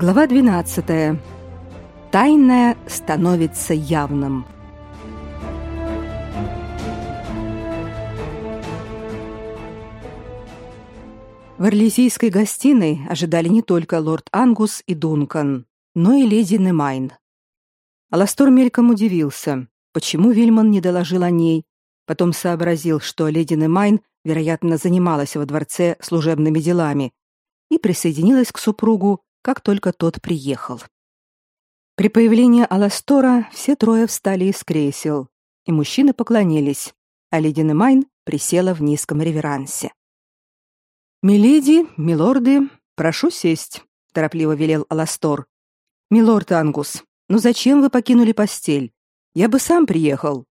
Глава 12. Тайное становится явным. В Орлезийской гостиной ожидали не только лорд Ангус и Дункан, но и леди Немайн. Аластор мельком удивился, почему Вильман не доложил о ней, потом сообразил, что леди Немайн, вероятно, занималась во дворце служебными делами и присоединилась к супругу, как только тот приехал. При появлении Аластора все трое встали из кресел, и мужчины поклонились, а леди Немайн присела в низком реверансе. «Миледи, милорды, прошу сесть», — торопливо велел Аластор. «Милорд Ангус, ну зачем вы покинули постель? Я бы сам приехал».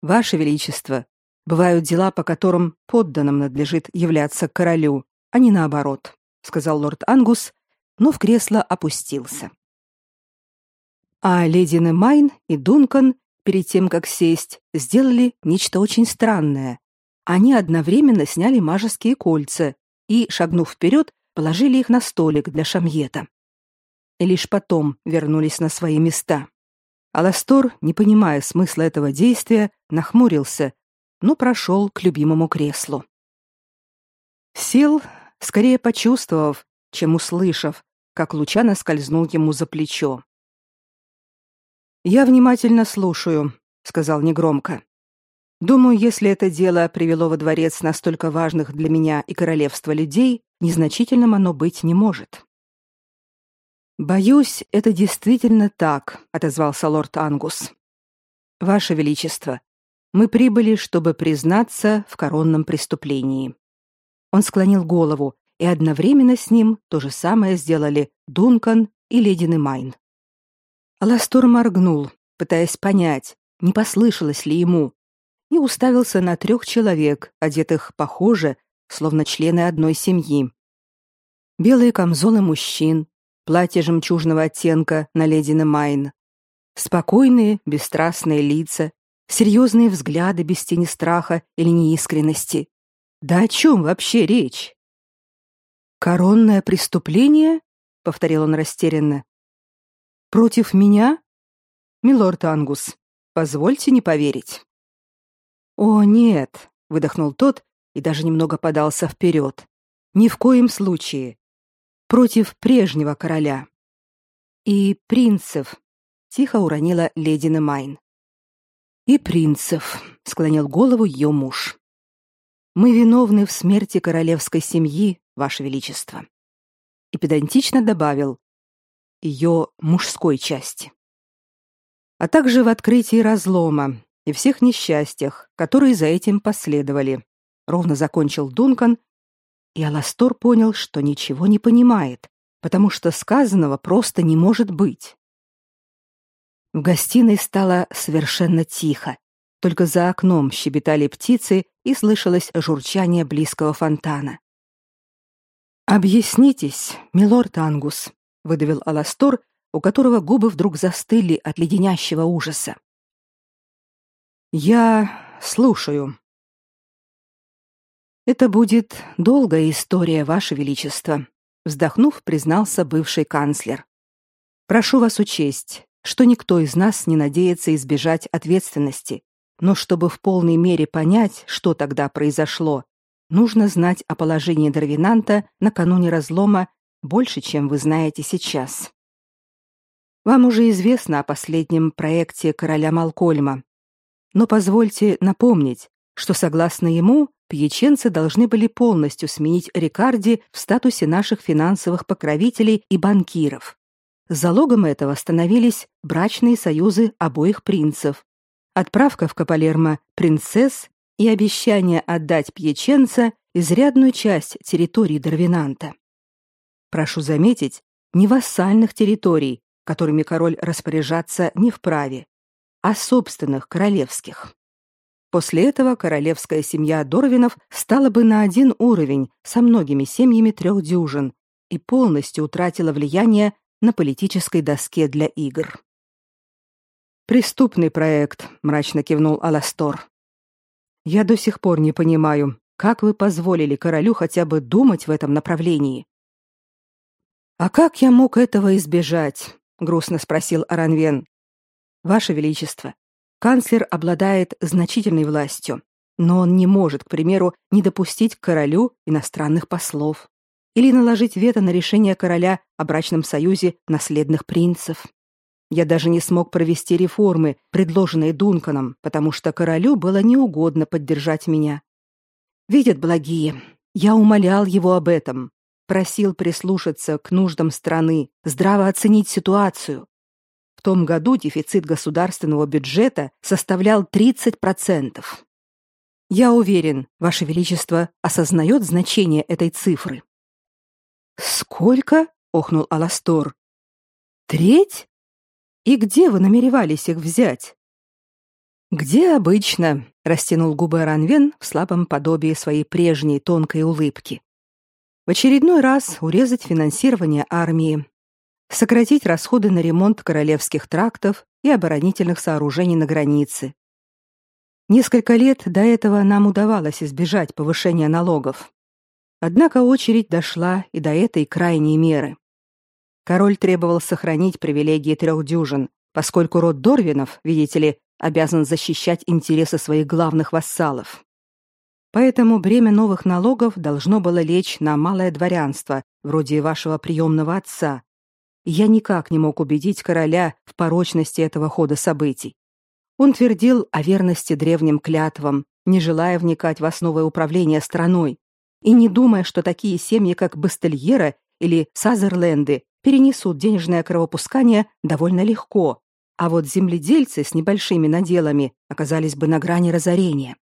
«Ваше Величество, бывают дела, по которым подданным надлежит являться королю, а не наоборот», — сказал лорд Ангус, но в кресло опустился. А леди Немайн и Дункан перед тем, как сесть, сделали нечто очень странное. Они одновременно сняли мажеские кольца и, шагнув вперед, положили их на столик для шамьета. И лишь потом вернулись на свои места. Аластор, не понимая смысла этого действия, нахмурился, но прошел к любимому креслу. Сел, скорее почувствовав, чем услышав, как Лучано скользнул ему за плечо. «Я внимательно слушаю», — сказал негромко. «Думаю, если это дело привело во дворец настолько важных для меня и королевства людей, незначительным оно быть не может». «Боюсь, это действительно так», — отозвался лорд Ангус. «Ваше Величество, мы прибыли, чтобы признаться в коронном преступлении». Он склонил голову, и одновременно с ним то же самое сделали Дункан и леди Немайн. Аластор моргнул, пытаясь понять, не послышалось ли ему, и уставился на трех человек, одетых похоже, словно члены одной семьи. Белые камзолы мужчин, платье жемчужного оттенка на леди Немайн, спокойные, бесстрастные лица, серьезные взгляды без тени страха или неискренности. Да о чем вообще речь? Коронное преступление? повторил он растерянно. Против меня? Милорд Ангус, позвольте не поверить. О, нет, выдохнул тот и даже немного подался вперед. Ни в коем случае. Против прежнего короля. И принцев, тихо уронила леди Немайн. И принцев, склонил голову ее муж. Мы виновны в смерти королевской семьи, ваше величество. И педантично добавил: ее мужской части. А также в открытии разлома и всех несчастьях, которые за этим последовали. Ровно закончил Дункан, и Аластор понял, что ничего не понимает, потому что сказанного просто не может быть. В гостиной стало совершенно тихо. Только за окном щебетали птицы и слышалось журчание близкого фонтана. Объяснитесь, милорд Ангус, выдавил Аластор, у которого губы вдруг застыли от леденящего ужаса. Я слушаю. Это будет долгая история, ваше величество, вздохнув, признался бывший канцлер. Прошу вас учесть, что никто из нас не надеется избежать ответственности, но чтобы в полной мере понять, что тогда произошло, нужно знать о положении Дарвинанта накануне разлома больше, чем вы знаете сейчас. Вам уже известно о последнем проекте короля Малкольма, но позвольте напомнить, что согласно ему пьяченцы должны были полностью сменить Рикарди в статусе наших финансовых покровителей и банкиров. Залогом этого становились брачные союзы обоих принцев, отправка в Капалермо принцесс и обещание отдать Пьяченца изрядную часть территории Дарвинанта прошу заметить, не вассальных территорий, которыми король распоряжаться не вправе, а собственных королевских. После этого королевская семья Дорвинов стала бы на один уровень со многими семьями трех дюжин и полностью утратила влияние на политической доске для игр. Преступный проект, мрачно кивнул Аластор. Я до сих пор не понимаю, как вы позволили королю хотя бы думать в этом направлении. А как я мог этого избежать? грустно спросил Аранвен. Ваше величество, канцлер обладает значительной властью, но он не может, к примеру, не допустить к королю иностранных послов или наложить вето на решение короля о брачном союзе наследных принцев. Я даже не смог провести реформы, предложенные Дунканом, потому что королю было неугодно поддержать меня. Видят благие, я умолял его об этом, просил прислушаться к нуждам страны, здраво оценить ситуацию. В том году дефицит государственного бюджета составлял 30%. Я уверен, ваше величество осознает значение этой цифры. Сколько? охнул Аластор. Треть? И где вы намеревались их взять? Где обычно, растянул губы Ранвен в слабом подобии своей прежней тонкой улыбки. В очередной раз урезать финансирование армии, сократить расходы на ремонт королевских трактов и оборонительных сооружений на границе. Несколько лет до этого нам удавалось избежать повышения налогов. Однако очередь дошла и до этой крайней меры. Король требовал сохранить привилегии трех дюжин, поскольку род Дорвинов, видите ли, обязан защищать интересы своих главных вассалов. Поэтому бремя новых налогов должно было лечь на малое дворянство, вроде вашего приемного отца. Я никак не мог убедить короля в порочности этого хода событий. Он твердил о верности древним клятвам, не желая вникать в основы управления страной, и не думая, что такие семьи, как Бастельера или Сазерленды, перенесут денежное кровопускание довольно легко, а вот земледельцы с небольшими наделами оказались бы на грани разорения.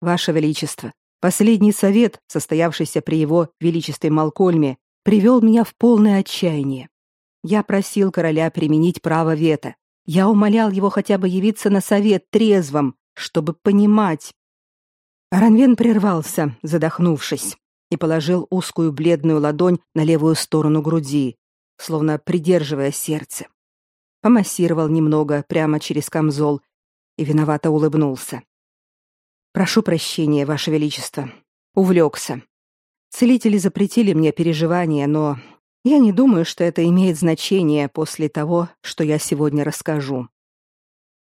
Ваше величество, последний совет, состоявшийся при его величестве Малкольме, привел меня в полное отчаяние. Я просил короля применить право вето. Я умолял его хотя бы явиться на совет трезвым, чтобы понимать. Ранвен прервался, задохнувшись, и положил узкую бледную ладонь на левую сторону груди, словно придерживая сердце помассировал немного прямо через камзол и виновато улыбнулся. Прошу прощения, ваше величество. Увлекся. Целители запретили мне переживания, но я не думаю, что это имеет значение после того, что я сегодня расскажу.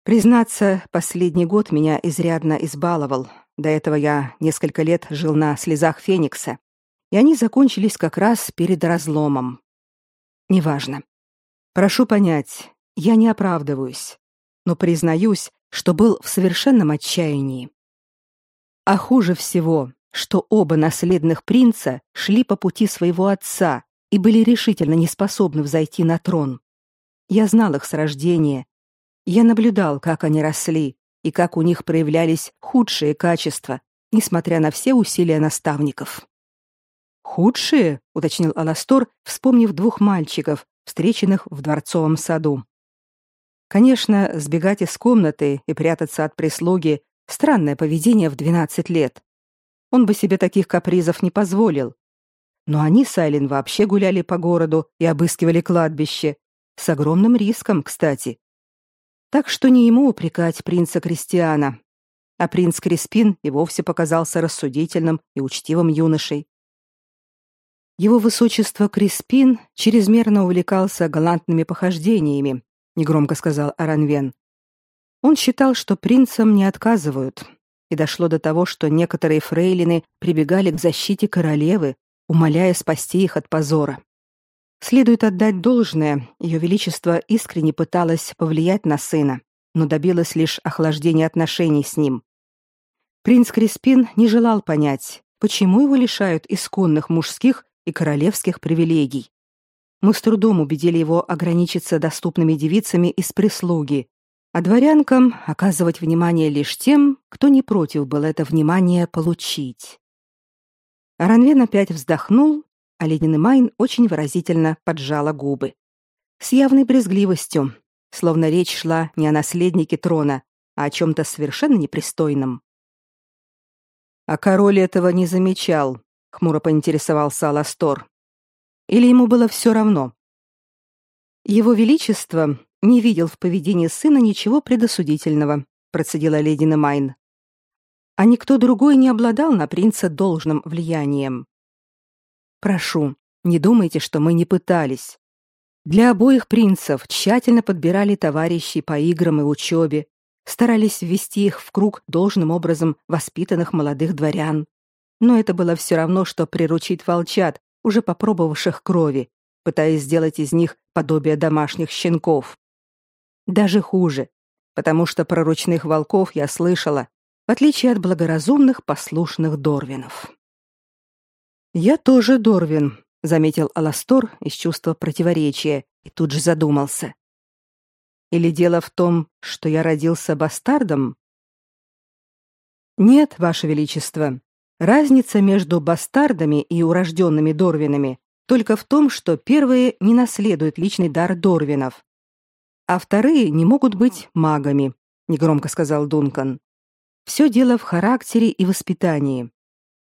Признаться, последний год меня изрядно избаловал. До этого я несколько лет жил на слезах Феникса, и они закончились как раз перед разломом. Неважно. Прошу понять, я не оправдываюсь, но признаюсь, что был в совершенном отчаянии. А хуже всего, что оба наследных принца шли по пути своего отца и были решительно не способны взойти на трон. Я знал их с рождения. Я наблюдал, как они росли и как у них проявлялись худшие качества, несмотря на все усилия наставников. «Худшие?» — уточнил Аластор, вспомнив двух мальчиков, встреченных в дворцовом саду. Конечно, сбегать из комнаты и прятаться от прислуги странное поведение в 12 лет. Он бы себе таких капризов не позволил. Но они с Айлин вообще гуляли по городу и обыскивали кладбище, с огромным риском, кстати. Так что не ему упрекать принца Кристиана, а принц Криспин и вовсе показался рассудительным и учтивым юношей. Его высочество Криспин чрезмерно увлекался галантными похождениями негромко сказал Аранвен. Он считал, что принцам не отказывают, и дошло до того, что некоторые фрейлины прибегали к защите королевы, умоляя спасти их от позора. Следует отдать должное, ее величество искренне пыталось повлиять на сына, но добилась лишь охлаждения отношений с ним. Принц Криспин не желал понять, почему его лишают исконных мужских и королевских привилегий. Мы с трудом убедили его ограничиться доступными девицами из прислуги, а дворянкам оказывать внимание лишь тем, кто не против был это внимание получить. Ранвен опять вздохнул, а Ледин Майн очень выразительно поджала губы. С явной брезгливостью, словно речь шла не о наследнике трона, а о чем-то совершенно непристойном. «А король этого не замечал», — хмуро поинтересовался Аластор. Или ему было все равно? Его величество не видел в поведении сына ничего предосудительного, процедила леди Немайн. А никто другой не обладал на принца должным влиянием. Прошу, Не думайте, что мы не пытались. Для обоих принцев тщательно подбирали товарищей по играм и учебе, старались ввести их в круг должным образом воспитанных молодых дворян. Но это было все равно, что приручить волчат, уже попробовавших крови, пытаясь сделать из них подобие домашних щенков. Даже хуже, потому что про ручных волков я слышала, в отличие от благоразумных послушных дорвинов. «Я тоже дорвин», — заметил Аластор из чувства противоречия и тут же задумался. «Или дело в том, что я родился бастардом?» «Нет, Ваше Величество. Разница между бастардами и урожденными дорвинами только в том, что первые не наследуют личный дар дорвинов, а вторые не могут быть магами, негромко сказал Дункан. Все дело в характере и воспитании.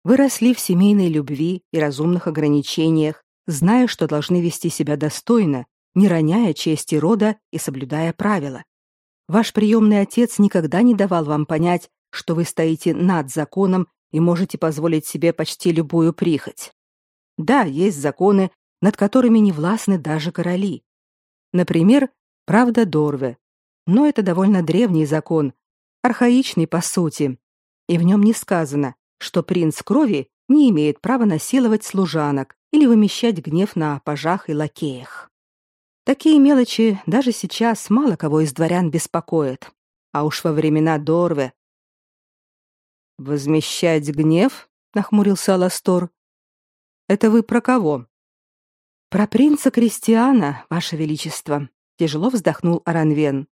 Вы росли в семейной любви и разумных ограничениях, зная, что должны вести себя достойно, не роняя чести рода и соблюдая правила. Ваш приемный отец никогда не давал вам понять, что вы стоите над законом и можете позволить себе почти любую прихоть. Да, есть законы, над которыми не властны даже короли. Например, правда Дорве. Но это довольно древний закон, архаичный по сути, и в нем не сказано, что принц крови не имеет права насиловать служанок или вымещать гнев на пажах и лакеях. Такие мелочи даже сейчас мало кого из дворян беспокоят, а уж во времена Дорве. «Возмещать гнев?» — нахмурился Аластор. «Это вы про кого?» «Про принца Кристиана, ваше величество», — тяжело вздохнул Аранвен.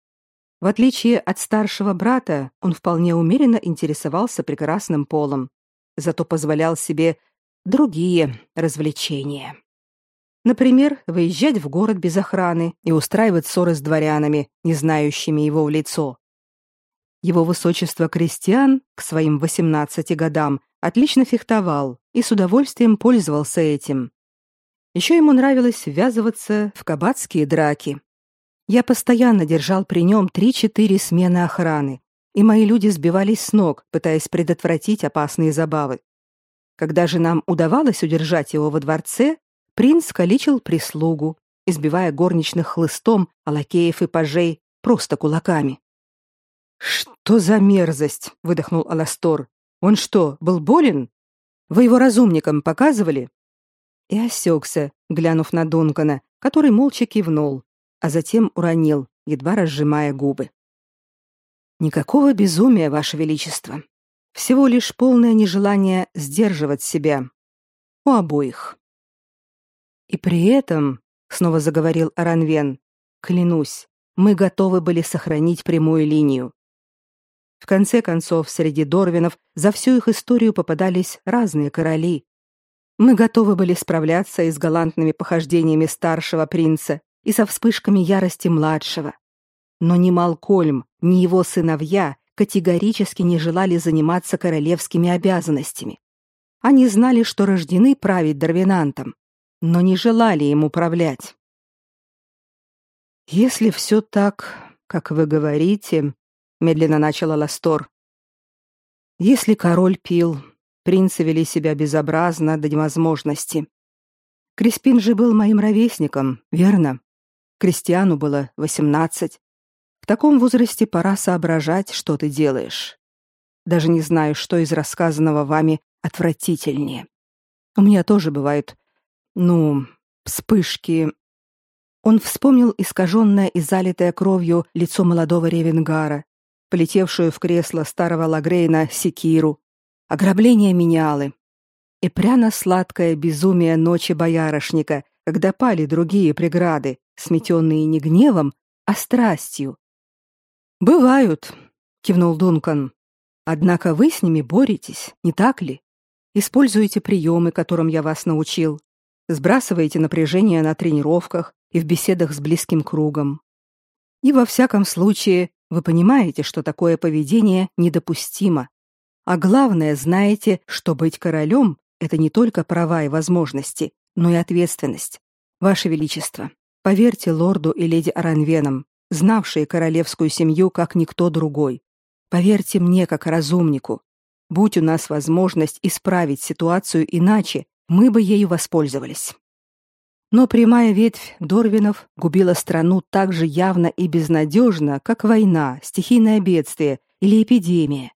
В отличие от старшего брата, он вполне умеренно интересовался прекрасным полом зато позволял себе другие развлечения. Например, выезжать в город без охраны и устраивать ссоры с дворянами, не знающими его в лицо. Его высочество крестьян к своим 18 годам отлично фехтовал и с удовольствием пользовался этим. Еще ему нравилось ввязываться в кабацкие драки. Я постоянно держал при нем 3-4 смены охраны, и мои люди сбивались с ног, пытаясь предотвратить опасные забавы. Когда же нам удавалось удержать его во дворце, принц калечил прислугу, избивая горничных хлыстом, а лакеев и пажей просто кулаками. «Что за мерзость?» — выдохнул Аластор. «Он что, был болен? Вы его разумникам показывали?» И осекся, глянув на Дункана, который молча кивнул, а затем уронил, едва разжимая губы. Никакого безумия, ваше величество. Всего лишь полное нежелание сдерживать себя у обоих. И при этом, снова заговорил Аранвен, клянусь, мы готовы были сохранить прямую линию. В конце концов, среди Дорвинов за всю их историю попадались разные короли. Мы готовы были справляться и с галантными похождениями старшего принца, и со вспышками ярости младшего. Но ни Малкольм, ни его сыновья категорически не желали заниматься королевскими обязанностями. Они знали, что рождены править Дарвинантом, но не желали им управлять. «Если все так, как вы говорите», — медленно начала Ластор, «если король пил, принцы вели себя безобразно до невозможности. Криспин же был моим ровесником, верно? Кристиану было восемнадцать таком возрасте пора соображать, что ты делаешь. Даже не знаю, что из рассказанного вами отвратительнее. У меня тоже бывают, ну, вспышки. Он вспомнил искаженное и залитое кровью лицо молодого Ревенгара, полетевшую в кресло старого Лагрейна секиру, ограбление менялы и пряно-сладкое безумие ночи боярышника, когда пали другие преграды, сметенные не гневом, а страстью, Бывают, кивнул Дункан. Однако вы с ними боретесь, не так ли? Используете приемы, которым я вас научил, сбрасываете напряжение на тренировках и в беседах с близким кругом. И во всяком случае, вы понимаете, что такое поведение недопустимо. А главное, знаете, что быть королем — это не только права и возможности, но и ответственность. Ваше Величество, поверьте лорду и леди Аранвенам, знавшие королевскую семью как никто другой. Поверьте мне, как разумнику, будь у нас возможность исправить ситуацию иначе, мы бы ею воспользовались. Но прямая ветвь Дорвинов губила страну так же явно и безнадежно, как война, стихийное бедствие или эпидемия.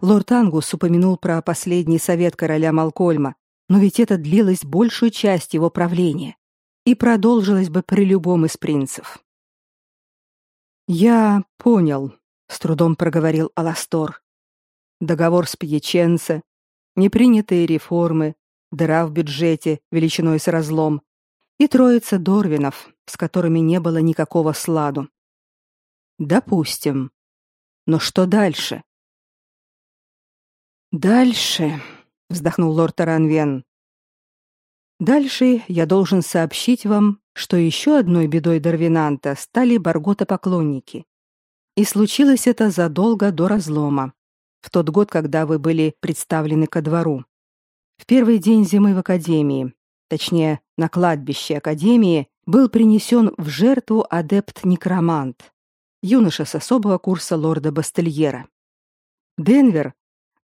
Лорд Ангус упомянул про последний совет короля Малкольма, но ведь это длилось большую часть его правления и продолжилось бы при любом из принцев. «Я понял», — с трудом проговорил Аластор. «Договор с Пьяченце, непринятые реформы, дыра в бюджете величиной с разлом и троица Дорвинов, с которыми не было никакого сладу. Допустим. Но что дальше? Дальше, вздохнул лорд Таранвен. Дальше я должен сообщить вам, что еще одной бедой Дарвинанта стали Баргота-поклонники. И случилось это задолго до разлома, в тот год, когда вы были представлены ко двору. В первый день зимы в академии, точнее, на кладбище академии, был принесен в жертву адепт-некромант, юноша с особого курса лорда Бастельера. Денвер,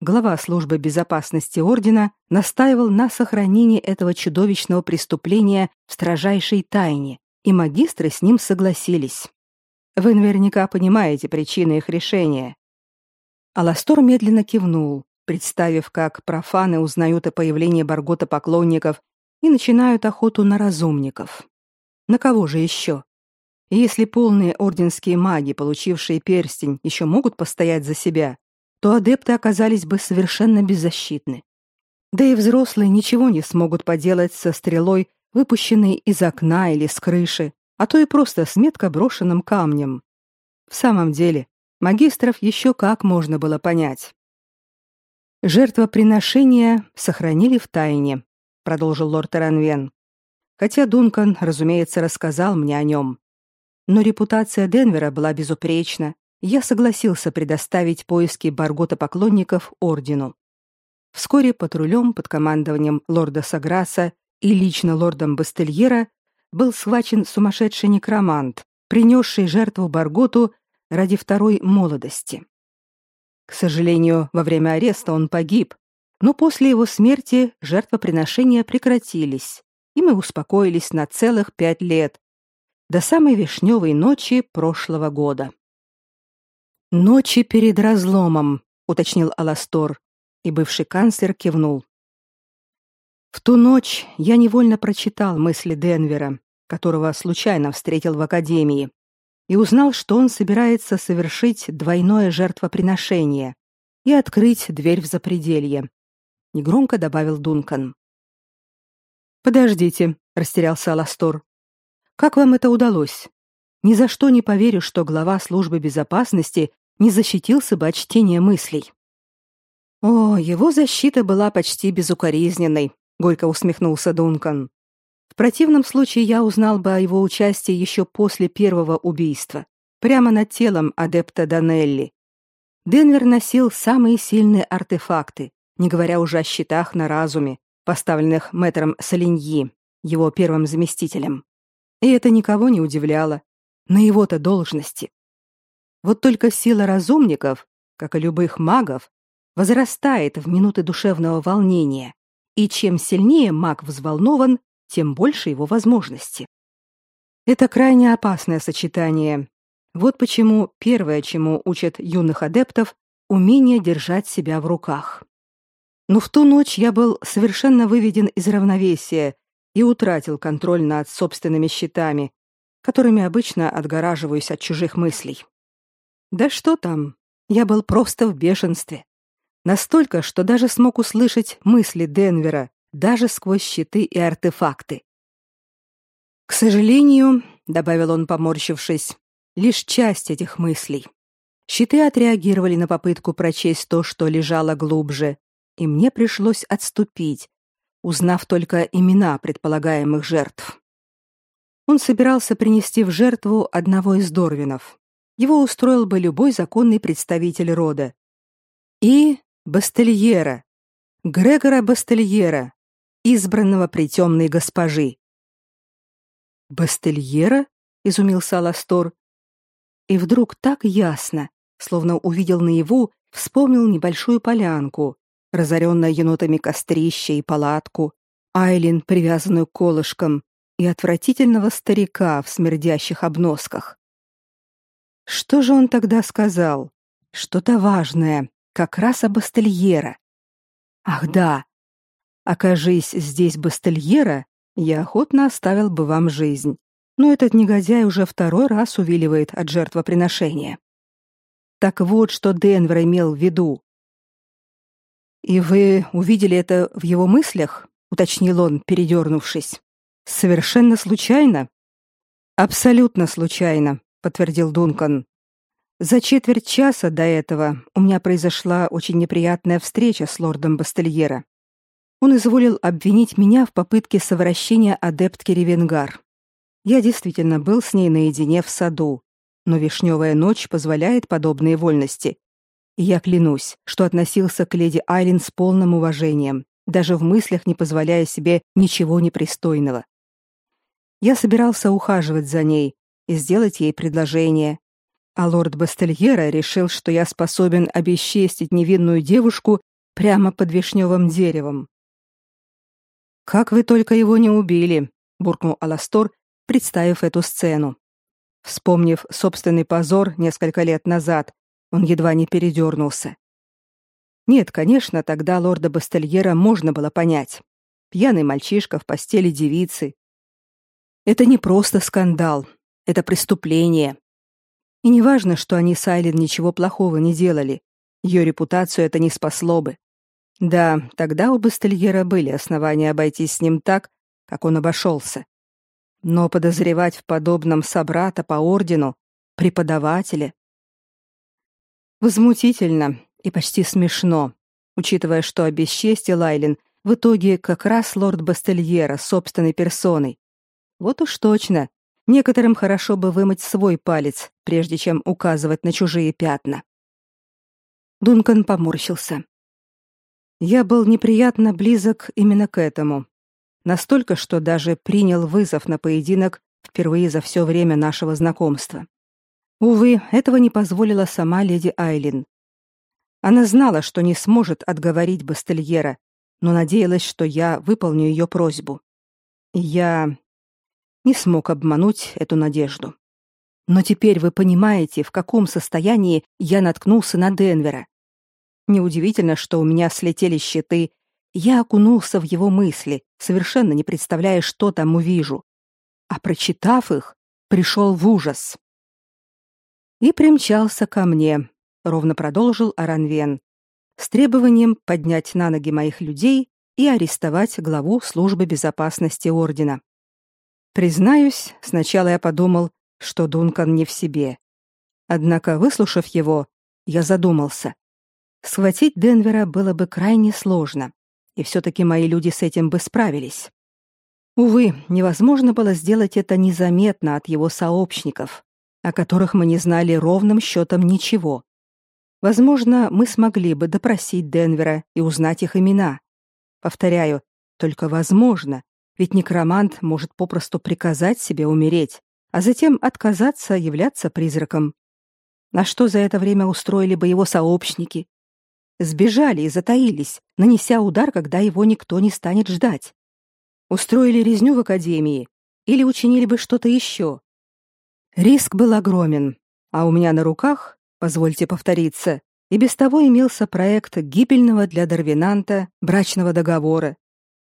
глава службы безопасности ордена, настаивал на сохранении этого чудовищного преступления в строжайшей тайне, и магистры с ним согласились. Вы наверняка понимаете причины их решения. Аластор медленно кивнул, представив, как профаны узнают о появлении Баргота поклонников и начинают охоту на разумников. На кого же еще? если полные орденские маги, получившие перстень, еще могут постоять за себя, то адепты оказались бы совершенно беззащитны. Да и взрослые ничего не смогут поделать со стрелой, выпущенной из окна или с крыши, а то и просто с метко брошенным камнем. В самом деле, магистров еще как можно было понять. Жертвоприношения сохранили в тайне, продолжил лорд Таранвен. Хотя Дункан, разумеется, рассказал мне о нем. Но репутация Денвера была безупречна, я согласился предоставить поиски Баргота-поклонников ордену. Вскоре патрулем под командованием лорда Саграса и лично лордом Бастельера был схвачен сумасшедший некромант, принесший жертву Барготу ради второй молодости. К сожалению, во время ареста он погиб, но после его смерти жертвоприношения прекратились, и мы успокоились на целых пять лет, до самой вишневой ночи прошлого года. Ночи перед разломом, уточнил Аластор, и бывший канцлер кивнул. В ту ночь я невольно прочитал мысли Денвера, которого случайно встретил в академии, и узнал, что он собирается совершить двойное жертвоприношение и открыть дверь в запределье. Негромко добавил Дункан. Подождите, растерялся Аластор. Как вам это удалось? Ни за что не поверю, что глава службы безопасности не защитился бы от чтения мыслей. О, его защита была почти безукоризненной, горько усмехнулся Дункан. В противном случае я узнал бы о его участии еще после первого убийства, прямо над телом адепта Данелли. Денвер носил самые сильные артефакты, не говоря уже о щитах на разуме, поставленных мэтром Солиньи, его первым заместителем. И это никого не удивляло. На его-то должности. Вот только сила разумников, как и любых магов, возрастает в минуты душевного волнения, и чем сильнее маг взволнован, тем больше его возможности. Это крайне опасное сочетание. Вот почему первое, чему учат юных адептов, умение держать себя в руках. Но в ту ночь я был совершенно выведен из равновесия и утратил контроль над собственными щитами, которыми обычно отгораживаюсь от чужих мыслей. Да что там? Я был просто в бешенстве. Настолько, что даже смог услышать мысли Денвера даже сквозь щиты и артефакты. К сожалению, добавил он, поморщившись, лишь часть этих мыслей. Щиты отреагировали на попытку прочесть то, что лежало глубже, и мне пришлось отступить, узнав только имена предполагаемых жертв. Он собирался принести в жертву одного из Дорвинов, его устроил бы любой законный представитель рода. И Бастельера, Грегора Бастельера, избранного при темной госпожи. Бастельера? изумился Аластор. И вдруг так ясно, словно увидел наяву, вспомнил небольшую полянку, разоренное енотами кострище и палатку, Айлин, привязанную к колышкам, и отвратительного старика в смердящих обносках. Что же он тогда сказал? Что-то важное, как раз об Астельера. Ах да, окажись здесь Бастельера, я охотно оставил бы вам жизнь. Но этот негодяй уже второй раз увиливает от жертвоприношения. Так вот, что Денвер имел в виду. «И вы увидели это в его мыслях?» — уточнил он, передернувшись. «Совершенно случайно?» «Абсолютно случайно», — подтвердил Дункан. «За четверть часа до этого у меня произошла очень неприятная встреча с лордом Бастельера. Он изволил обвинить меня в попытке совращения адептки Ревенгар. Я действительно был с ней наедине в саду, но вишневая ночь позволяет подобные вольности, и я клянусь, что относился к леди Айлин с полным уважением, даже в мыслях не позволяя себе ничего непристойного. Я собирался ухаживать за ней и сделать ей предложение, а лорд Бастельера решил, что я способен обесчестить невинную девушку прямо под вишневым деревом. «Как вы только его не убили!» — буркнул Аластор, представив эту сцену. Вспомнив собственный позор несколько лет назад, он едва не передернулся. Нет, конечно, тогда лорда Бастельера можно было понять. Пьяный мальчишка в постели девицы. Это не просто скандал, это преступление. И не важно, что они с Айлин ничего плохого не делали. Ее репутацию это не спасло бы. Да, тогда у Бастельера были основания обойтись с ним так, как он обошелся. Но подозревать в подобном собрата по ордену, преподавателя, Возмутительно и почти смешно, учитывая, что обесчестил Лайлин в итоге как раз лорд Бастельера собственной персоной. Вот уж точно, некоторым хорошо бы вымыть свой палец, прежде чем указывать на чужие пятна. Дункан поморщился. Я был неприятно близок именно к этому. Настолько, что даже принял вызов на поединок впервые за все время нашего знакомства. Увы, этого не позволила сама леди Айлин. Она знала, что не сможет отговорить Бастельера, но надеялась, что я выполню ее просьбу. Я не смог обмануть эту надежду. Но теперь вы понимаете, в каком состоянии я наткнулся на Денвера. Неудивительно, что у меня слетели щиты. Я окунулся в его мысли, совершенно не представляя, что там увижу. А прочитав их, пришел в ужас и примчался ко мне, ровно продолжил Аранвен, с требованием поднять на ноги моих людей и арестовать главу службы безопасности ордена. Признаюсь, сначала я подумал, что Дункан не в себе. Однако, выслушав его, я задумался. Схватить Денвера было бы крайне сложно, и все таки мои люди с этим бы справились. Увы, невозможно было сделать это незаметно от его сообщников, о которых мы не знали ровным счетом ничего. Возможно, мы смогли бы допросить Денвера и узнать их имена. Повторяю, только возможно, ведь некромант может попросту приказать себе умереть, а затем отказаться являться призраком. На что за это время устроили бы его сообщники? Сбежали и затаились, нанеся удар, когда его никто не станет ждать. Устроили резню в академии или учинили бы что-то еще, Риск был огромен, а у меня на руках, позвольте повториться, и без того имелся проект гибельного для Дарвинанта брачного договора,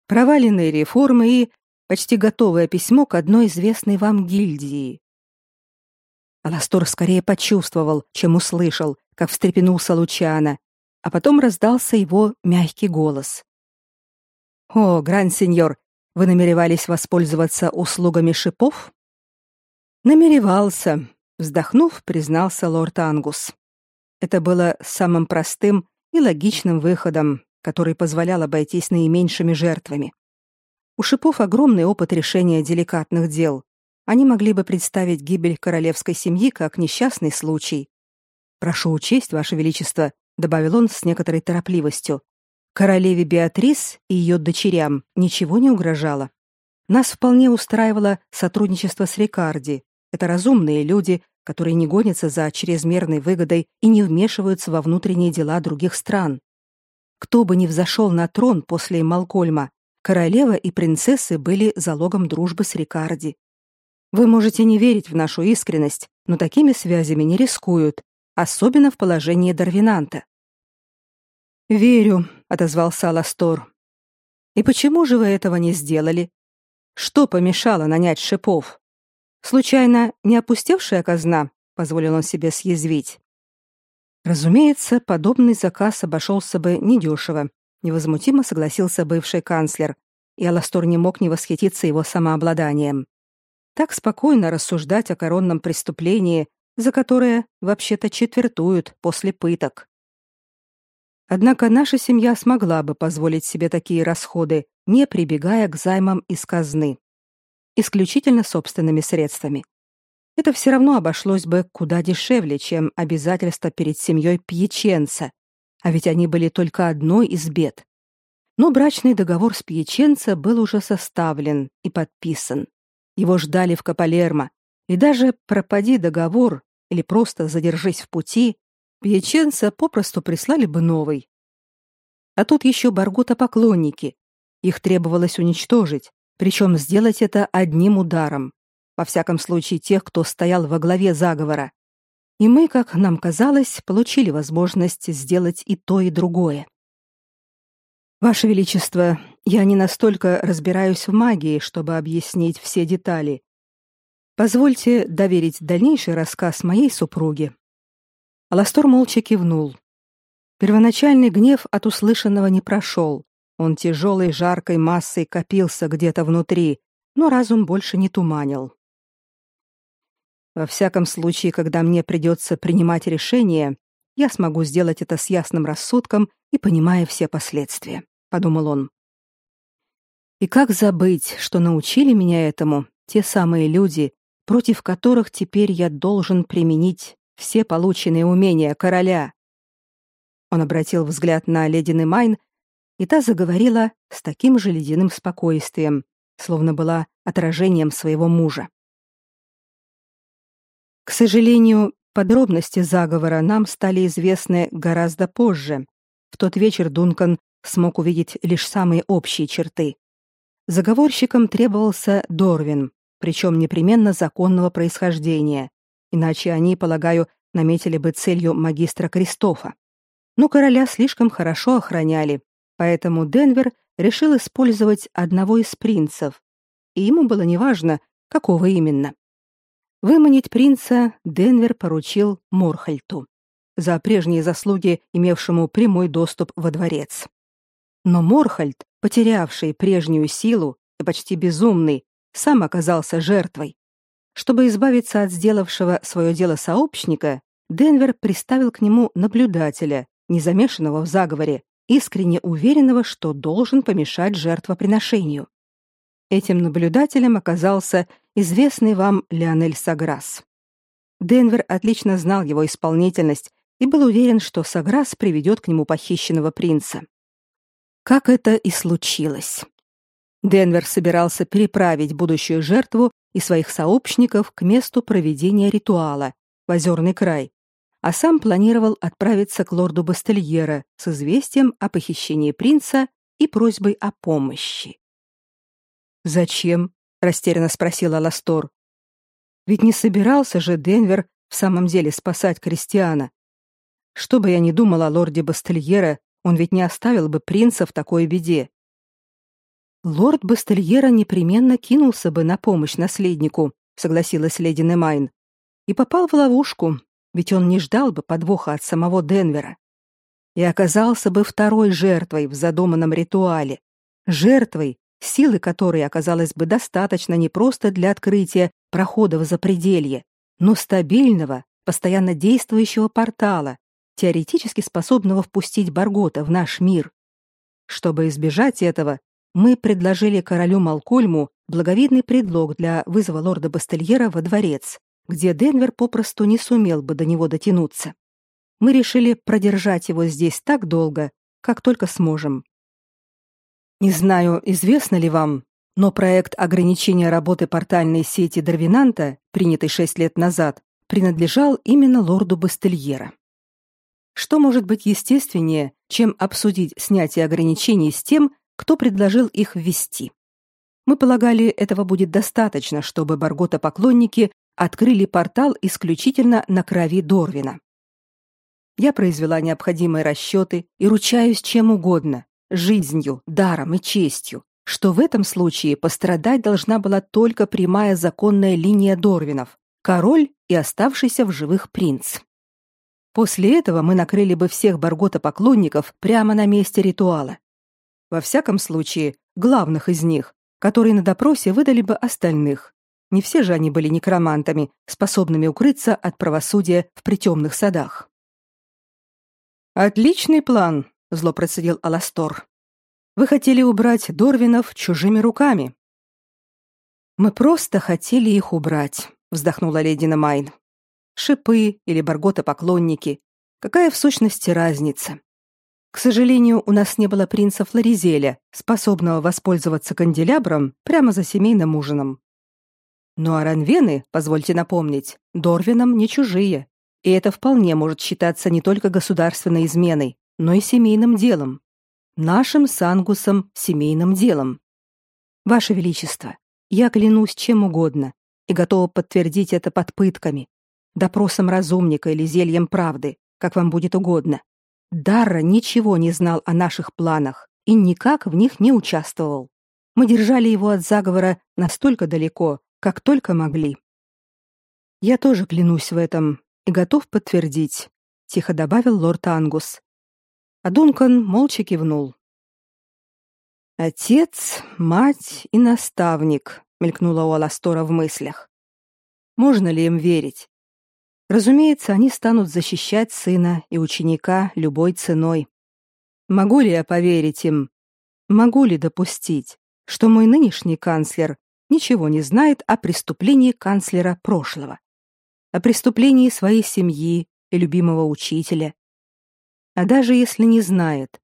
проваленные реформы и почти готовое письмо к одной известной вам гильдии. Аластор скорее почувствовал, чем услышал, как встрепенулся Лучана, а потом раздался его мягкий голос. «О, гранд-сеньор, вы намеревались воспользоваться услугами шипов?» Намеревался, вздохнув, признался лорд Ангус. Это было самым простым и логичным выходом, который позволял обойтись наименьшими жертвами. У шипов огромный опыт решения деликатных дел. Они могли бы представить гибель королевской семьи как несчастный случай. Прошу учесть, ваше величество, добавил он с некоторой торопливостью. Королеве Беатрис и ее дочерям ничего не угрожало. Нас вполне устраивало сотрудничество с Рикарди, это разумные люди, которые не гонятся за чрезмерной выгодой и не вмешиваются во внутренние дела других стран. Кто бы ни взошел на трон после Малкольма, королева и принцессы были залогом дружбы с Рикарди. Вы можете не верить в нашу искренность, но такими связями не рискуют, особенно в положении Дарвинанта. «Верю», — отозвался Аластор. «И почему же вы этого не сделали? Что помешало нанять шипов? Случайно не опустевшая казна?» — позволил он себе съязвить. Разумеется, подобный заказ обошелся бы недешево, невозмутимо согласился бывший канцлер, и Аластор не мог не восхититься его самообладанием. Так спокойно рассуждать о коронном преступлении, за которое вообще-то четвертуют после пыток. Однако наша семья смогла бы позволить себе такие расходы, не прибегая к займам из казны. Исключительно собственными средствами. Это все равно обошлось бы куда дешевле, чем обязательства перед семьей Пьяченца, а ведь они были только одной из бед. Но брачный договор с Пьяченца был уже составлен и подписан. Его ждали в Капалермо, и даже пропади договор или просто задержись в пути, Пьяченца попросту прислали бы новый. А тут еще Баргута-поклонники. Их требовалось уничтожить, причем сделать это одним ударом. Во всяком случае, тех, кто стоял во главе заговора. И мы, как нам казалось, получили возможность сделать и то, и другое. Ваше Величество, я не настолько разбираюсь в магии, чтобы объяснить все детали. Позвольте доверить дальнейший рассказ моей супруге, Аластор молча кивнул. Первоначальный гнев от услышанного не прошел. Он тяжелой жаркой массой копился где-то внутри, но разум больше не туманил. Во всяком случае, когда мне придется принимать решение, я смогу сделать это с ясным рассудком и понимая все последствия, подумал он. И как забыть, что научили меня этому те самые люди, против которых теперь я должен применить все полученные умения короля. Он обратил взгляд на леди Немайн, и та заговорила с таким же ледяным спокойствием, словно была отражением своего мужа. К сожалению, подробности заговора нам стали известны гораздо позже. В тот вечер Дункан смог увидеть лишь самые общие черты. Заговорщикам требовался Дорвин, причем непременно законного происхождения, иначе они, полагаю, наметили бы целью магистра Кристофа. Но короля слишком хорошо охраняли, поэтому Денвер решил использовать одного из принцев, и ему было неважно, какого именно. Выманить принца Денвер поручил Морхальту, за прежние заслуги имевшему прямой доступ во дворец. Но Морхальт, потерявший прежнюю силу и почти безумный, сам оказался жертвой. Чтобы избавиться от сделавшего свое дело сообщника, Денвер приставил к нему наблюдателя, не замешанного в заговоре, искренне уверенного, что должен помешать жертвоприношению. Этим наблюдателем оказался известный вам Леонель Саграс. Денвер отлично знал его исполнительность и был уверен, что Саграс приведет к нему похищенного принца. Как это и случилось. Денвер собирался переправить будущую жертву и своих сообщников к месту проведения ритуала в Озерный край, а сам планировал отправиться к лорду Бастельера с известием о похищении принца и просьбой о помощи. «Зачем?» — растерянно спросила Ластор. «Ведь не собирался же Денвер в самом деле спасать крестьяна. Что бы я ни думал о лорде Бастельера, он ведь не оставил бы принца в такой беде лорд Бастельера непременно кинулся бы на помощь наследнику, согласилась леди Немайн. И попал в ловушку, ведь он не ждал бы подвоха от самого Денвера. И оказался бы второй жертвой в задуманном ритуале. Жертвой, силы которой оказалось бы достаточно не просто для открытия прохода в запределье, но стабильного, постоянно действующего портала, теоретически способного впустить Баргота в наш мир. Чтобы избежать этого, мы предложили королю Малкольму благовидный предлог для вызова лорда Бастельера во дворец, где Денвер попросту не сумел бы до него дотянуться. Мы решили продержать его здесь так долго, как только сможем. Не знаю, известно ли вам, но проект ограничения работы портальной сети Дарвинанта, принятый шесть лет назад, принадлежал именно лорду Бастельера. Что может быть естественнее, чем обсудить снятие ограничений с тем, кто предложил их ввести. Мы полагали, этого будет достаточно, чтобы Баргота-поклонники открыли портал исключительно на крови Дорвина. Я произвела необходимые расчеты и ручаюсь чем угодно, жизнью, даром и честью, что в этом случае пострадать должна была только прямая законная линия Дорвинов, король и оставшийся в живых принц. После этого мы накрыли бы всех Баргота-поклонников прямо на месте ритуала. Во всяком случае, главных из них, которые на допросе выдали бы остальных. Не все же они были некромантами, способными укрыться от правосудия в притемных садах. Отличный план, зло процедил Аластор. Вы хотели убрать Дорвинов чужими руками. Мы просто хотели их убрать, вздохнула леди Майн. Шипы или баргота-поклонники, какая в сущности разница? К сожалению, у нас не было принца Флоризеля, способного воспользоваться канделябром прямо за семейным ужином. Но аранвены, позвольте напомнить, Дорвинам не чужие, и это вполне может считаться не только государственной изменой, но и семейным делом. Нашим с Ангусом семейным делом. Ваше Величество, я клянусь чем угодно и готова подтвердить это под пытками, допросом разумника или зельем правды, как вам будет угодно. Дарра ничего не знал о наших планах и никак в них не участвовал. Мы держали его от заговора настолько далеко, как только могли. Я тоже клянусь в этом и готов подтвердить, тихо добавил лорд Ангус. А Дункан молча кивнул. Отец, мать и наставник, мелькнуло у Аластора в мыслях. Можно ли им верить? Разумеется, они станут защищать сына и ученика любой ценой. Могу ли я поверить им? Могу ли допустить, что мой нынешний канцлер ничего не знает о преступлении канцлера прошлого? О преступлении своей семьи и любимого учителя? А даже если не знает,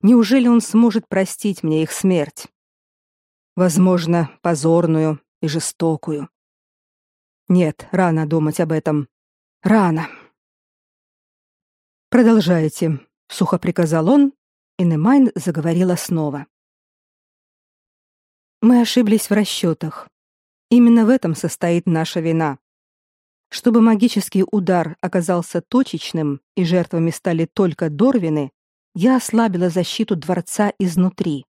неужели он сможет простить мне их смерть? Возможно, позорную и жестокую. Нет, рано думать об этом. Рано. Продолжайте, сухо приказал он, и Немайн заговорила снова. Мы ошиблись в расчетах. Именно в этом состоит наша вина. Чтобы магический удар оказался точечным и жертвами стали только Дорвины, я ослабила защиту дворца изнутри.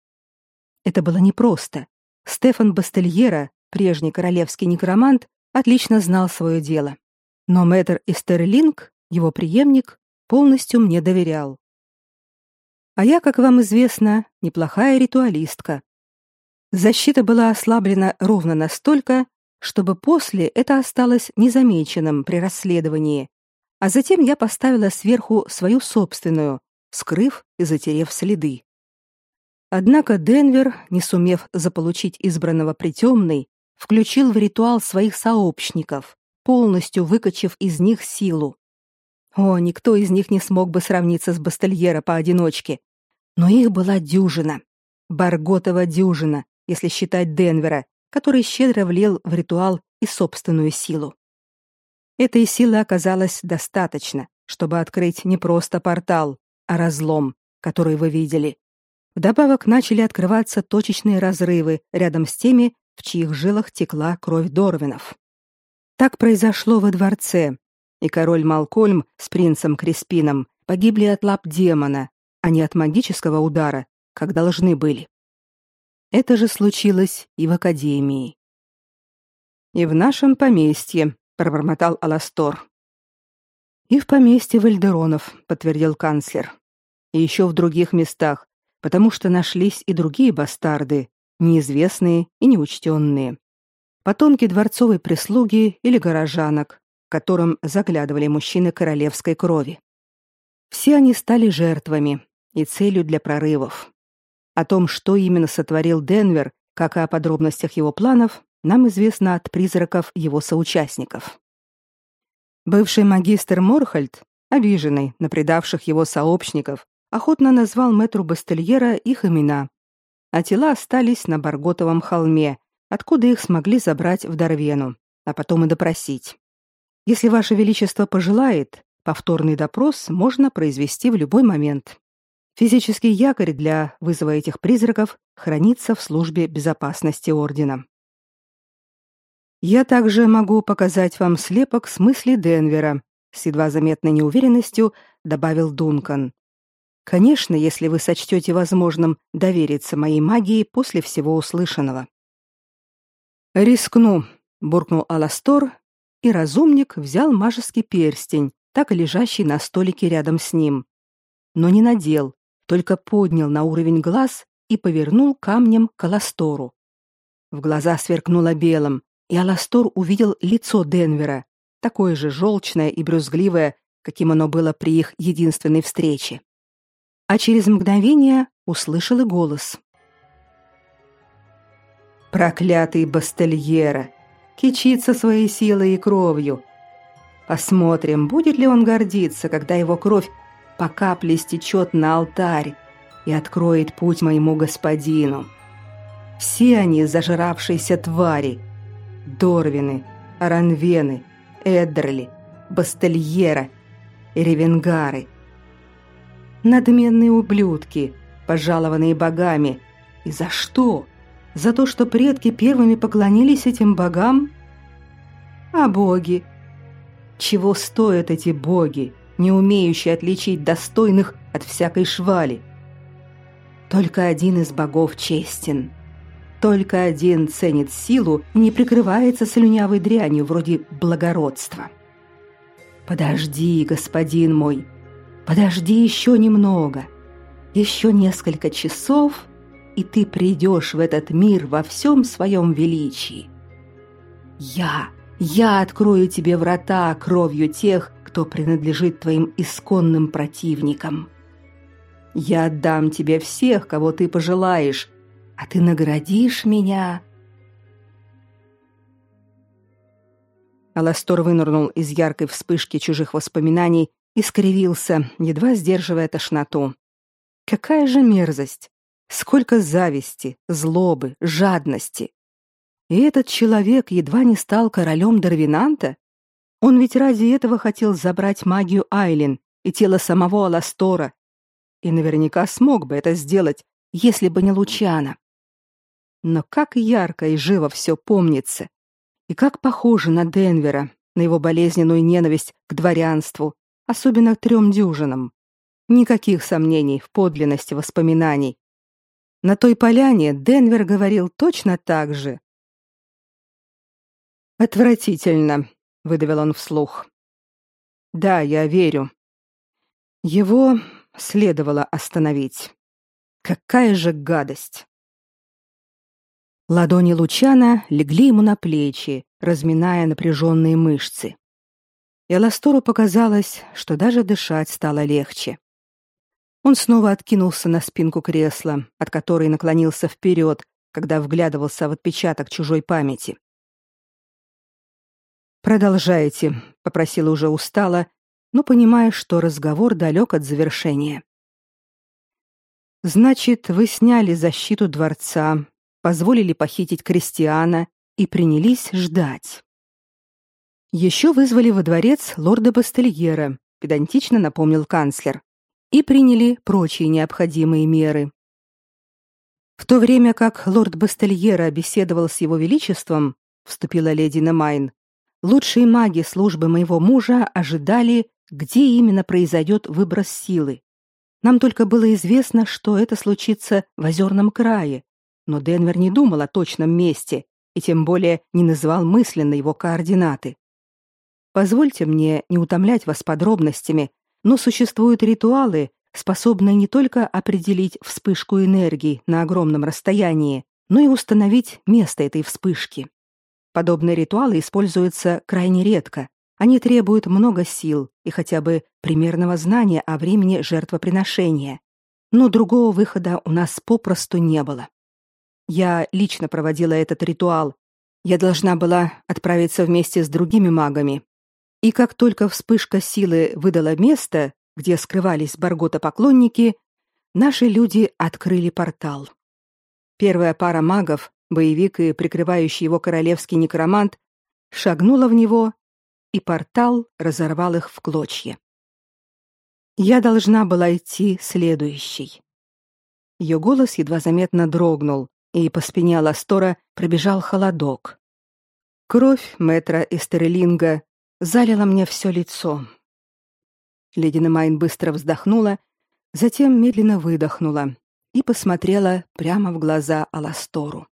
Это было непросто. Стефан Бастельера, прежний королевский некромант, отлично знал свое дело но мэтр Истерлинг, его преемник, полностью мне доверял. А я, как вам известно, неплохая ритуалистка. Защита была ослаблена ровно настолько, чтобы после это осталось незамеченным при расследовании, а затем я поставила сверху свою собственную, скрыв и затерев следы. Однако Денвер, не сумев заполучить избранного притемной, включил в ритуал своих сообщников, полностью выкачив из них силу. О, никто из них не смог бы сравниться с Бастельера поодиночке. Но их была дюжина. Барготова дюжина, если считать Денвера, который щедро влил в ритуал и собственную силу. Этой силы оказалось достаточно, чтобы открыть не просто портал, а разлом, который вы видели. Вдобавок начали открываться точечные разрывы рядом с теми, в чьих жилах текла кровь Дорвинов. Так произошло во дворце, и король Малкольм с принцем Криспином погибли от лап демона, а не от магического удара, как должны были. Это же случилось и в академии. И в нашем поместье, пробормотал Аластор. И в поместье Вальдеронов, подтвердил канцлер. И еще в других местах, потому что нашлись и другие бастарды, неизвестные и неучтенные потомки дворцовой прислуги или горожанок, которым заглядывали мужчины королевской крови. Все они стали жертвами и целью для прорывов. О том, что именно сотворил Денвер, как и о подробностях его планов, нам известно от призраков его соучастников. Бывший магистр Морхальд, обиженный на предавших его сообщников, охотно назвал мэтру Бастельера их имена, а тела остались на Барготовом холме, откуда их смогли забрать в Дарвену, а потом и допросить. Если ваше величество пожелает, повторный допрос можно произвести в любой момент. Физический якорь для вызова этих призраков хранится в службе безопасности ордена. Я также могу показать вам слепок с мысли Денвера, с едва заметной неуверенностью добавил Дункан. Конечно, если вы сочтете возможным довериться моей магии после всего услышанного. Рискну, буркнул Аластор, и разумник взял мажеский перстень, так лежащий на столике рядом с ним. Но не надел, только поднял на уровень глаз и повернул камнем к Аластору. В глаза сверкнуло белым, и Аластор увидел лицо Денвера, такое же желчное и брюзгливое, каким оно было при их единственной встрече. А через мгновение услышал и голос. «Проклятый Бастельера! Кичится своей силой и кровью! Посмотрим, будет ли он гордиться, когда его кровь по капле стечет на алтарь и откроет путь моему господину. Все они зажравшиеся твари. Дорвины, Аранвены, Эддерли, Бастельера и Ревенгары. Надменные ублюдки, пожалованные богами. И за что? За то, что предки первыми поклонились этим богам? А боги? Чего стоят эти боги? Не умеющий отличить достойных от всякой швали. Только один из богов честен. Только один ценит силу и не прикрывается слюнявой дрянью вроде благородства. Подожди, господин мой, подожди еще немного. Еще несколько часов, и ты придешь в этот мир во всем своем величии. Я, я открою тебе врата кровью тех, кто принадлежит твоим исконным противникам. Я отдам тебе всех, кого ты пожелаешь, а ты наградишь меня. Аластор вынырнул из яркой вспышки чужих воспоминаний и скривился, едва сдерживая тошноту. Какая же мерзость! Сколько зависти, злобы, жадности! И этот человек едва не стал королем Дарвинанта? Он ведь ради этого хотел забрать магию Айлин и тело самого Аластора, и наверняка смог бы это сделать, если бы не Лучана. Но как ярко и живо все помнится, и как похоже на Денвера, на его болезненную ненависть к дворянству, особенно к трем дюжинам. Никаких сомнений в подлинности воспоминаний. На той поляне Денвер говорил точно так же. Отвратительно, выдавил он вслух. Да, я верю. Его следовало остановить. Какая же гадость. Ладони Лучана легли ему на плечи, разминая напряженные мышцы. И Аластору показалось, что даже дышать стало легче. Он снова откинулся на спинку кресла, от которой наклонился вперед, когда вглядывался в отпечаток чужой памяти. Продолжайте, попросила уже устало, но понимая, что разговор далек от завершения. Значит, вы сняли защиту дворца, позволили похитить крестьяна и принялись ждать. Еще вызвали во дворец лорда Бастельера, педантично напомнил канцлер, и приняли прочие необходимые меры. В то время как лорд Бастельера беседовал с его величеством, вступила леди Немайн, Лучшие маги службы моего мужа ожидали, где именно произойдет выброс силы. Нам только было известно, что это случится в озерном крае, но Денвер не думал о точном месте и тем более не называл мысленно его координаты. Позвольте мне не утомлять вас подробностями, но существуют ритуалы, способные не только определить вспышку энергии на огромном расстоянии, но и установить место этой вспышки. Подобные ритуалы используются крайне редко. Они требуют много сил и хотя бы примерного знания о времени жертвоприношения. Но другого выхода у нас попросту не было. Я лично проводила этот ритуал. Я должна была отправиться вместе с другими магами. И как только вспышка силы выдала место, где скрывались Баргота-поклонники, наши люди открыли портал. Первая пара магов Боевик и прикрывающий его королевский некромант шагнула в него, и портал разорвал их в клочья. Я должна была идти следующей. Ее голос едва заметно дрогнул, и по спине Аластора пробежал холодок. Кровь мэтра Эстерелинга залила мне все лицо. Леди Немайн быстро вздохнула, затем медленно выдохнула и посмотрела прямо в глаза Аластору.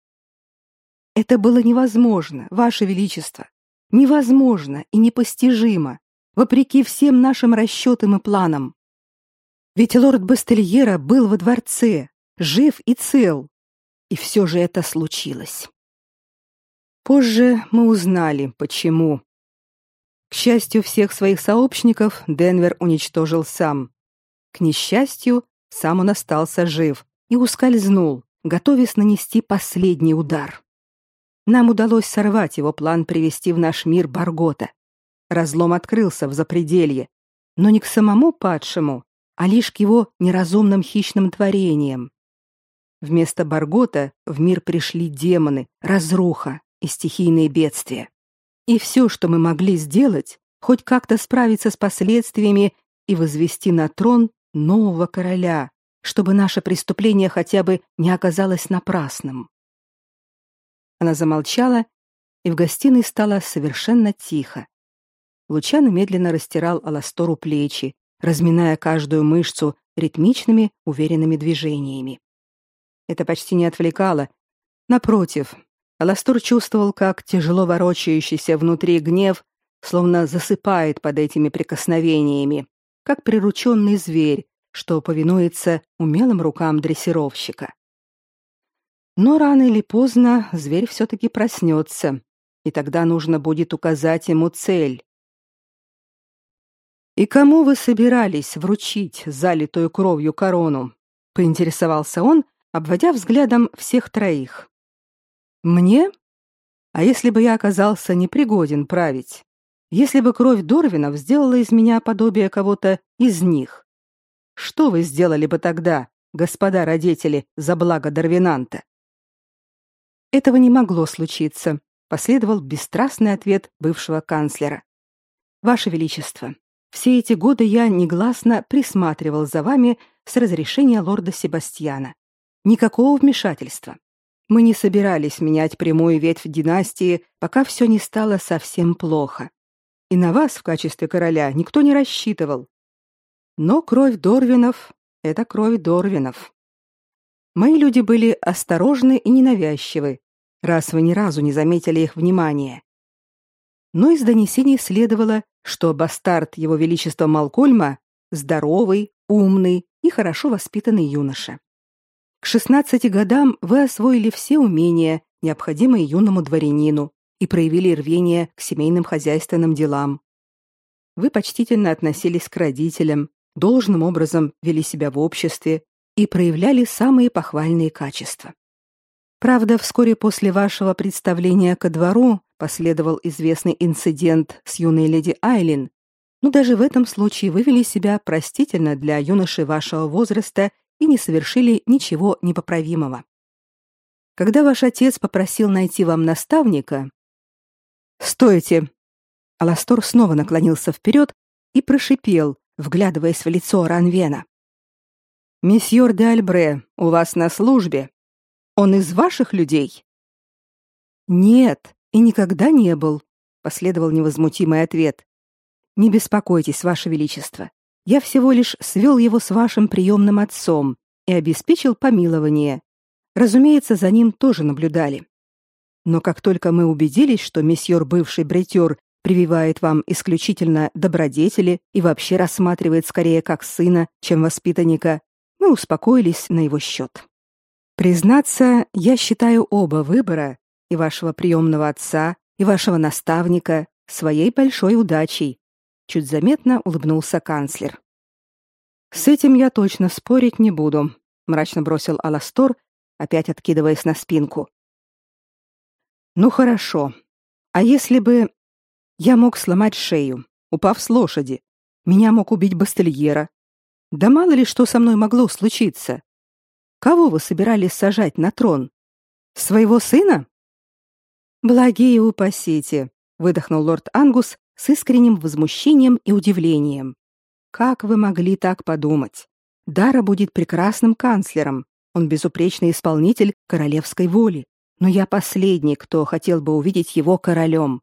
Это было невозможно, ваше величество. Невозможно и непостижимо, вопреки всем нашим расчетам и планам. Ведь лорд Бастельера был во дворце, жив и цел, и все же это случилось. Позже мы узнали, почему. К счастью всех своих сообщников Денвер уничтожил сам. К несчастью, сам он остался жив и ускользнул, готовясь нанести последний удар. Нам удалось сорвать его план привести в наш мир Баргота. Разлом открылся в запределье, но не к самому падшему, а лишь к его неразумным хищным творениям. Вместо Баргота в мир пришли демоны, разруха и стихийные бедствия. И все, что мы могли сделать, хоть как-то справиться с последствиями и возвести на трон нового короля, чтобы наше преступление хотя бы не оказалось напрасным. Она замолчала, и в гостиной стало совершенно тихо. Лучано медленно растирал Аластору плечи, разминая каждую мышцу ритмичными, уверенными движениями. Это почти не отвлекало. Напротив, Аластор чувствовал, как тяжело ворочающийся внутри гнев словно засыпает под этими прикосновениями, как прирученный зверь, что повинуется умелым рукам дрессировщика. Но рано или поздно зверь все-таки проснется, и тогда нужно будет указать ему цель. «И кому вы собирались вручить залитую кровью корону?» — поинтересовался он, обводя взглядом всех троих. Мне? А если бы я оказался непригоден править? Если бы кровь Дорвинов сделала из меня подобие кого-то из них? Что вы сделали бы тогда, господа родители, за благо Дарвинанта? Этого не могло случиться, последовал бесстрастный ответ бывшего канцлера. Ваше величество, все эти годы я негласно присматривал за вами с разрешения лорда Себастьяна. Никакого вмешательства. Мы не собирались менять прямую ветвь династии, пока все не стало совсем плохо. И на вас в качестве короля никто не рассчитывал. Но кровь Дорвинов — это кровь Дорвинов. Мои люди были осторожны и ненавязчивы, раз вы ни разу не заметили их внимания. Но из донесений следовало, что бастард его величества Малкольма здоровый, умный и хорошо воспитанный юноша. К 16 годам вы освоили все умения, необходимые юному дворянину, и проявили рвение к семейным хозяйственным делам. Вы почтительно относились к родителям, должным образом вели себя в обществе и проявляли самые похвальные качества. Правда, вскоре после вашего представления ко двору последовал известный инцидент с юной леди Айлин, но даже в этом случае вы вели себя простительно для юноши вашего возраста и не совершили ничего непоправимого. Когда ваш отец попросил найти вам наставника... Стойте! Аластор снова наклонился вперед и прошипел, вглядываясь в лицо Ранвена. «Месьеор де Альбре у вас на службе. Он из ваших людей?» «Нет, и никогда не был», — последовал невозмутимый ответ. «Не беспокойтесь, ваше величество. Я всего лишь свел его с вашим приемным отцом и обеспечил помилование. Разумеется, за ним тоже наблюдали. Но как только мы убедились, что месьеор бывший бретер прививает вам исключительно добродетели и вообще рассматривает скорее как сына, чем воспитанника, мы успокоились на его счет. Признаться, я считаю оба выбора, и вашего приемного отца, и вашего наставника, своей большой удачей, чуть заметно улыбнулся канцлер. С этим я точно спорить не буду, мрачно бросил Аластор, опять откидываясь на спинку. Ну хорошо. А если бы я мог сломать шею, упав с лошади, меня мог убить Бастельера. Да мало ли что со мной могло случиться. Кого вы собирались сажать на трон? Своего сына? Благие упасите, выдохнул лорд Ангус, с искренним возмущением и удивлением. как вы могли так подумать? Дара будет прекрасным канцлером. Он безупречный исполнитель королевской воли. Но я последний, кто хотел бы увидеть его королем.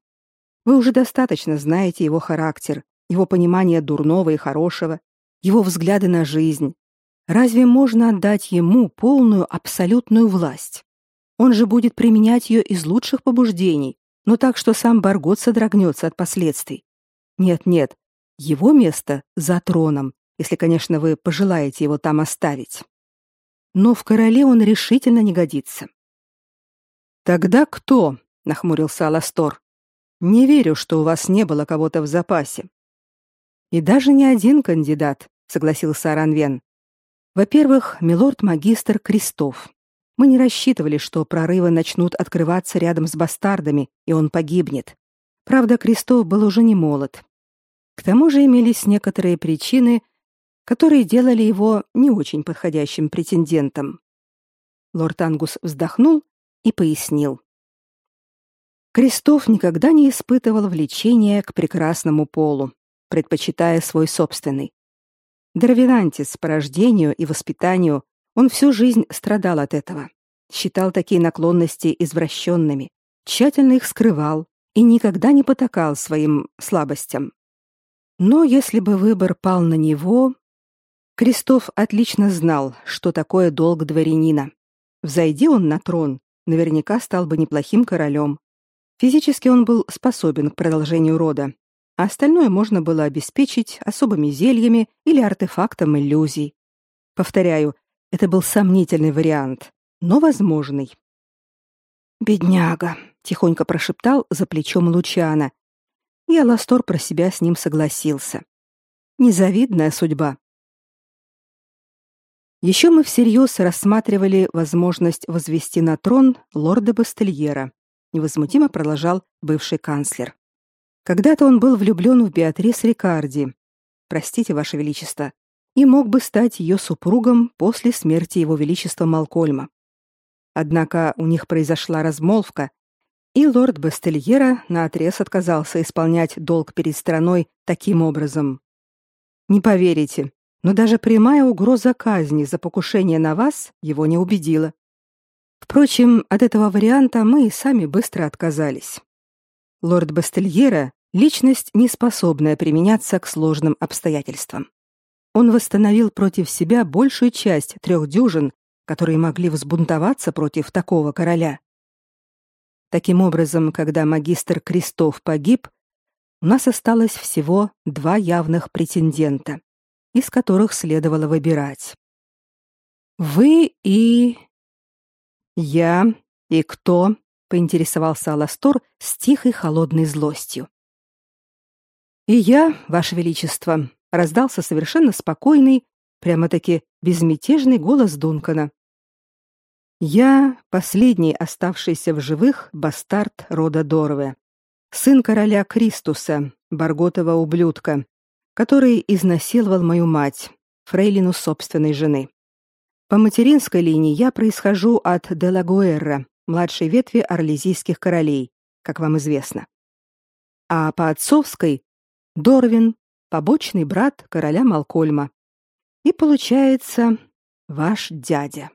Вы уже достаточно знаете его характер, его понимание дурного и хорошего, его взгляды на жизнь. Разве можно отдать ему полную абсолютную власть? Он же будет применять ее из лучших побуждений, но так, что сам Баргот содрогнется от последствий. Нет-нет, его место за троном, если, конечно, вы пожелаете его там оставить. Но в короле он решительно не годится. Тогда кто? нахмурился Аластор. Не верю, что у вас не было кого-то в запасе. И даже не один кандидат, согласился Аранвен. Во-первых, милорд-магистр Крестов. Мы не рассчитывали, что прорывы начнут открываться рядом с бастардами, и он погибнет. Правда, Крестов был уже не молод. К тому же имелись некоторые причины, которые делали его не очень подходящим претендентом. Лорд Ангус вздохнул и пояснил. Крестов никогда не испытывал влечения к прекрасному полу, предпочитая свой собственный. Дарвинантис по рождению и воспитанию, он всю жизнь страдал от этого, считал такие наклонности извращенными, тщательно их скрывал и никогда не потакал своим слабостям. Но если бы выбор пал на него, Крестов отлично знал, что такое долг дворянина. Взойди он на трон, наверняка стал бы неплохим королем. Физически он был способен к продолжению рода, а остальное можно было обеспечить особыми зельями или артефактом иллюзий. Повторяю, это был сомнительный вариант, но возможный. «Бедняга», — тихонько прошептал за плечом Лучана. И Аластор про себя с ним согласился. Незавидная судьба. Еще мы всерьез рассматривали возможность возвести на трон лорда Бастельера, невозмутимо продолжал бывший канцлер. Когда-то он был влюблен в Беатрис Рикарди. Простите, ваше величество, и мог бы стать ее супругом после смерти его величества Малкольма. Однако у них произошла размолвка, и лорд Бастельера наотрез отказался исполнять долг перед страной таким образом. Не поверите, но даже прямая угроза казни за покушение на вас его не убедила. Впрочем, от этого варианта мы и сами быстро отказались. Лорд Бастельера — личность, не способная применяться к сложным обстоятельствам. Он восстановил против себя большую часть трех дюжин, которые могли взбунтоваться против такого короля. Таким образом, когда магистр Крестов погиб, у нас осталось всего два явных претендента из которых следовало выбирать. Вы и я и кто? Поинтересовался Аластор с тихой холодной злостью. И я, ваше величество, раздался совершенно спокойный, прямо-таки безмятежный голос Дункана. Я последний оставшийся в живых бастард рода Дорове, сын короля Кристуса, Барготова ублюдка, который изнасиловал мою мать, фрейлину собственной жены. По материнской линии я происхожу от Делагуэрра, младшей ветви орлезийских королей, как вам известно. А по отцовской Дорвин, побочный брат короля Малкольма. И получается, ваш дядя.